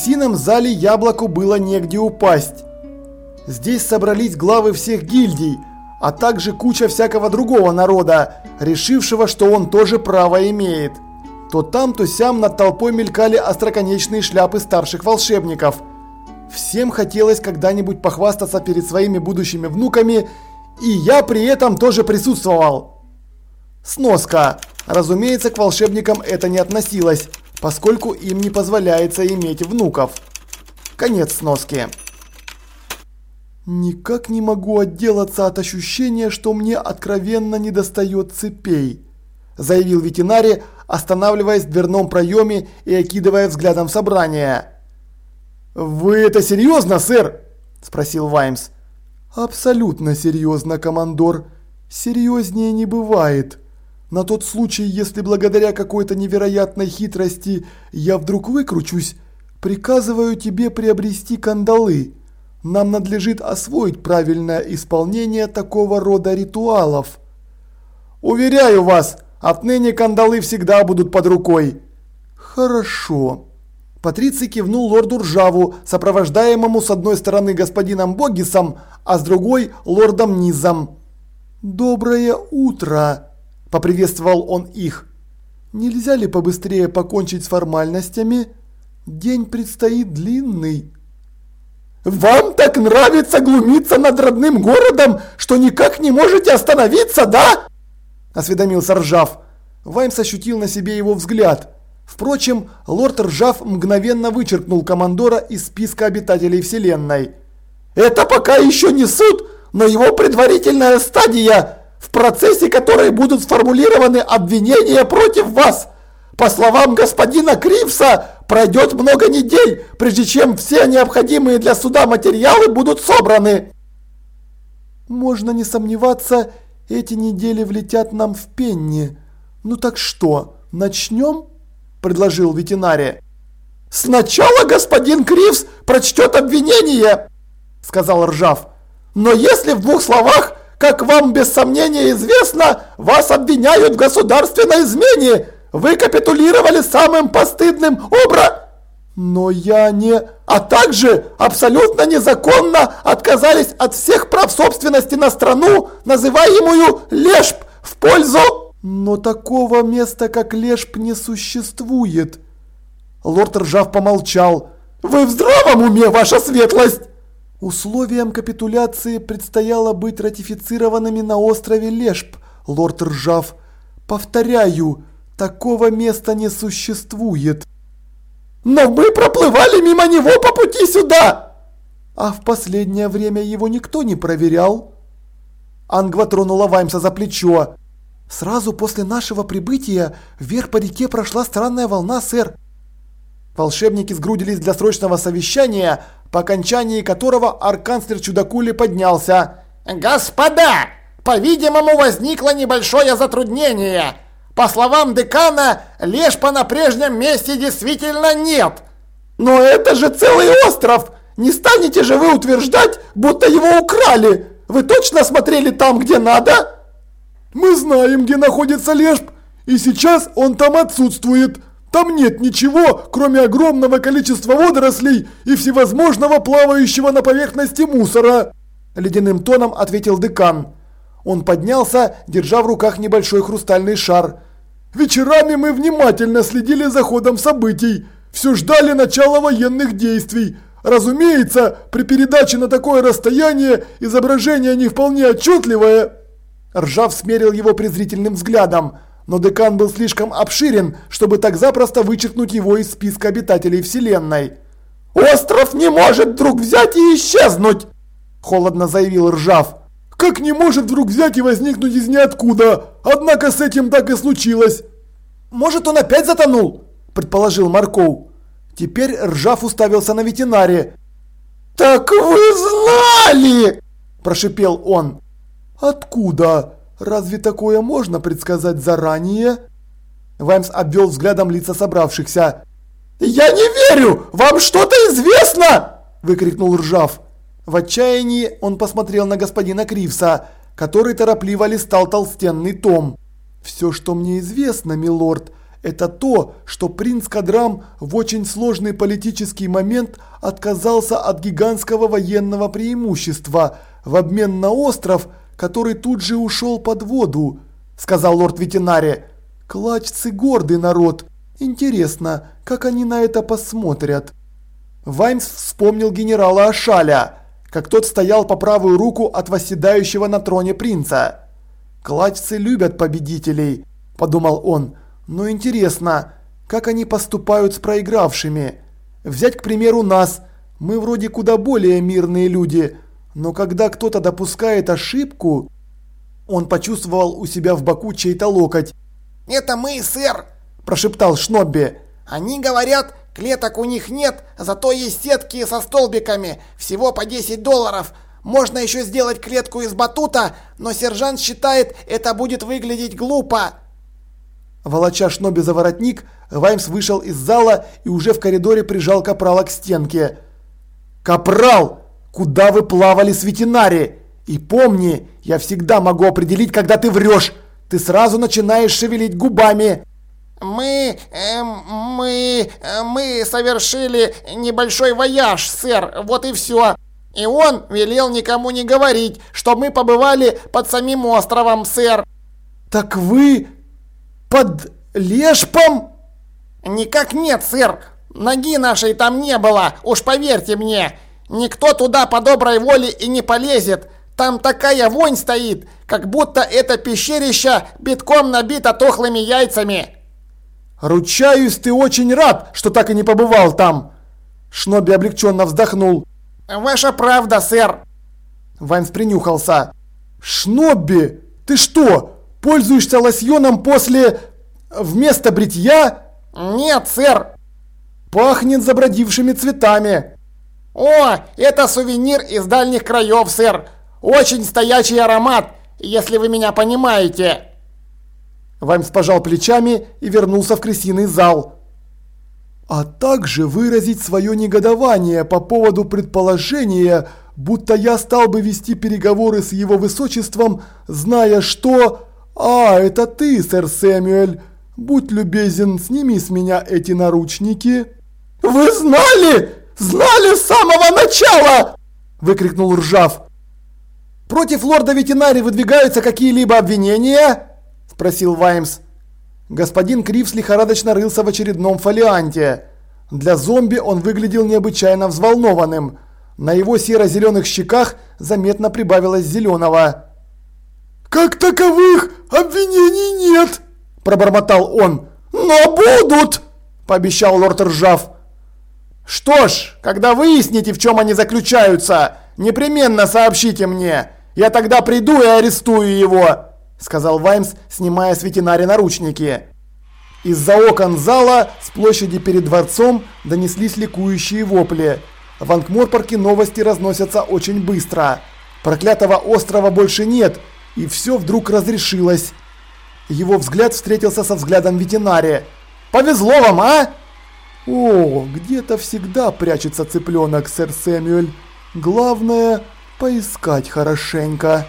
крысином зале яблоку было негде упасть. Здесь собрались главы всех гильдий, а также куча всякого другого народа, решившего, что он тоже право имеет. То там, то сям над толпой мелькали остроконечные шляпы старших волшебников. Всем хотелось когда-нибудь похвастаться перед своими будущими внуками, и я при этом тоже присутствовал. Сноска. Разумеется, к волшебникам это не относилось, поскольку им не позволяется иметь внуков. Конец сноски. Никак не могу отделаться от ощущения, что мне откровенно недостает цепей, заявил ветеринарий, останавливаясь в дверном проеме и окидывая взглядом собрание. «Вы это серьезно, сэр?» – спросил Ваймс. «Абсолютно серьезно, командор. Серьезнее не бывает. На тот случай, если благодаря какой-то невероятной хитрости я вдруг выкручусь, приказываю тебе приобрести кандалы. Нам надлежит освоить правильное исполнение такого рода ритуалов». «Уверяю вас!» Отныне кандалы всегда будут под рукой. Хорошо. Патриций кивнул лорду Ржаву, сопровождаемому с одной стороны господином Богисом, а с другой лордом Низом. «Доброе утро!» – поприветствовал он их. «Нельзя ли побыстрее покончить с формальностями? День предстоит длинный». «Вам так нравится глумиться над родным городом, что никак не можете остановиться, да?» – осведомился Ржав. Ваймс ощутил на себе его взгляд. Впрочем, лорд Ржав мгновенно вычеркнул командора из списка обитателей Вселенной. «Это пока еще не суд, но его предварительная стадия, в процессе которой будут сформулированы обвинения против вас. По словам господина Кривса, пройдет много недель, прежде чем все необходимые для суда материалы будут собраны». Можно не сомневаться, эти недели влетят нам в пенни. Ну так что, начнем?» – предложил ветеринария. «Сначала господин Кривс прочтет обвинение», – сказал Ржав. «Но если в двух словах, как вам без сомнения известно, вас обвиняют в государственной измене, вы капитулировали самым постыдным образом...» Но я не... А также абсолютно незаконно отказались от всех прав собственности на страну, называемую Лешп, в пользу... Но такого места, как Лешп, не существует. Лорд Ржав помолчал. Вы в здравом уме, ваша светлость? Условием капитуляции предстояло быть ратифицированными на острове Лешп, лорд Ржав. Повторяю, такого места не существует. Но мы проплывали мимо него по пути сюда!» «А в последнее время его никто не проверял?» Ангва тронула Ваймса за плечо. «Сразу после нашего прибытия вверх по реке прошла странная волна, сэр». Волшебники сгрудились для срочного совещания, по окончании которого арканцлер Чудакули поднялся. «Господа, по-видимому, возникло небольшое затруднение. По словам декана, Лешпа на прежнем месте действительно нет. Но это же целый остров! Не станете же вы утверждать, будто его украли? Вы точно смотрели там, где надо? Мы знаем, где находится Лешп, и сейчас он там отсутствует. Там нет ничего, кроме огромного количества водорослей и всевозможного плавающего на поверхности мусора. Ледяным тоном ответил декан. Он поднялся, держа в руках небольшой хрустальный шар. Вечерами мы внимательно следили за ходом событий, все ждали начала военных действий. Разумеется, при передаче на такое расстояние изображение не вполне отчетливое. Ржав смерил его презрительным взглядом, но декан был слишком обширен, чтобы так запросто вычеркнуть его из списка обитателей Вселенной. «Остров не может вдруг взять и исчезнуть!» – холодно заявил Ржав. Как не может вдруг взять и возникнуть из ниоткуда? Однако с этим так и случилось. Может он опять затонул? Предположил Марков. Теперь Ржав уставился на ветеринария. «Так вы знали!» – прошипел он. «Откуда? Разве такое можно предсказать заранее?» Ваймс обвел взглядом лица собравшихся. «Я не верю! Вам что-то известно!» – выкрикнул Ржав. В отчаянии он посмотрел на господина Кривса, который торопливо листал толстенный том. «Все, что мне известно, милорд, это то, что принц Кадрам в очень сложный политический момент отказался от гигантского военного преимущества в обмен на остров, который тут же ушел под воду, сказал лорд ветеринари. Клачцы гордый народ. Интересно, как они на это посмотрят. Ваймс вспомнил генерала Ашаля, как тот стоял по правую руку от восседающего на троне принца. «Клачцы любят победителей», – подумал он. Но интересно, как они поступают с проигравшими? Взять, к примеру, нас. Мы вроде куда более мирные люди, но когда кто-то допускает ошибку... Он почувствовал у себя в боку чей-то локоть. «Это мы, сэр!» – прошептал Шнобби. «Они говорят, клеток у них нет, зато есть сетки со столбиками, всего по 10 долларов. Можно еще сделать клетку из батута, но сержант считает, это будет выглядеть глупо». Волоча Шноби за воротник, Ваймс вышел из зала и уже в коридоре прижал Капрала к стенке. «Капрал! Куда вы плавали с ветеринари? И помни, я всегда могу определить, когда ты врешь. Ты сразу начинаешь шевелить губами». «Мы... Э, мы... мы совершили небольшой вояж, сэр, вот и все. И он велел никому не говорить, что мы побывали под самим островом, сэр». «Так вы под Лешпом?» «Никак нет, сэр. Ноги нашей там не было, уж поверьте мне. Никто туда по доброй воле и не полезет. Там такая вонь стоит, как будто это пещерище битком набито тухлыми яйцами». «Ручаюсь, ты очень рад, что так и не побывал там!» Шноби облегченно вздохнул. «Ваша правда, сэр!» Вайнс принюхался. «Шнобби, ты что, Пользуешься лосьоном после... вместо бритья? Нет, сэр. Пахнет забродившими цветами. О, это сувенир из дальних краев, сэр. Очень стоячий аромат, если вы меня понимаете. Ваймс пожал плечами и вернулся в крысиный зал. А также выразить свое негодование по поводу предположения, будто я стал бы вести переговоры с его высочеством, зная, что... «А, это ты, сэр Сэмюэль! Будь любезен, сними с меня эти наручники!» «Вы знали! Знали с самого начала!» – выкрикнул Ржав. «Против лорда ветеринари выдвигаются какие-либо обвинения?» – спросил Ваймс. Господин Кривс лихорадочно рылся в очередном фолианте. Для зомби он выглядел необычайно взволнованным. На его серо-зеленых щеках заметно прибавилось зеленого. «Как таковых обвинений нет!» – пробормотал он. «Но будут!» – пообещал лорд Ржав. «Что ж, когда выясните, в чем они заключаются, непременно сообщите мне. Я тогда приду и арестую его», – сказал Ваймс, снимая с ветеринари наручники. Из-за окон зала с площади перед дворцом донеслись ликующие вопли. В Ангморпорке новости разносятся очень быстро. Проклятого острова больше нет, и все вдруг разрешилось. Его взгляд встретился со взглядом ветеринария. «Повезло вам, а?» «О, где-то всегда прячется цыпленок, сэр Сэмюэль. Главное, поискать хорошенько».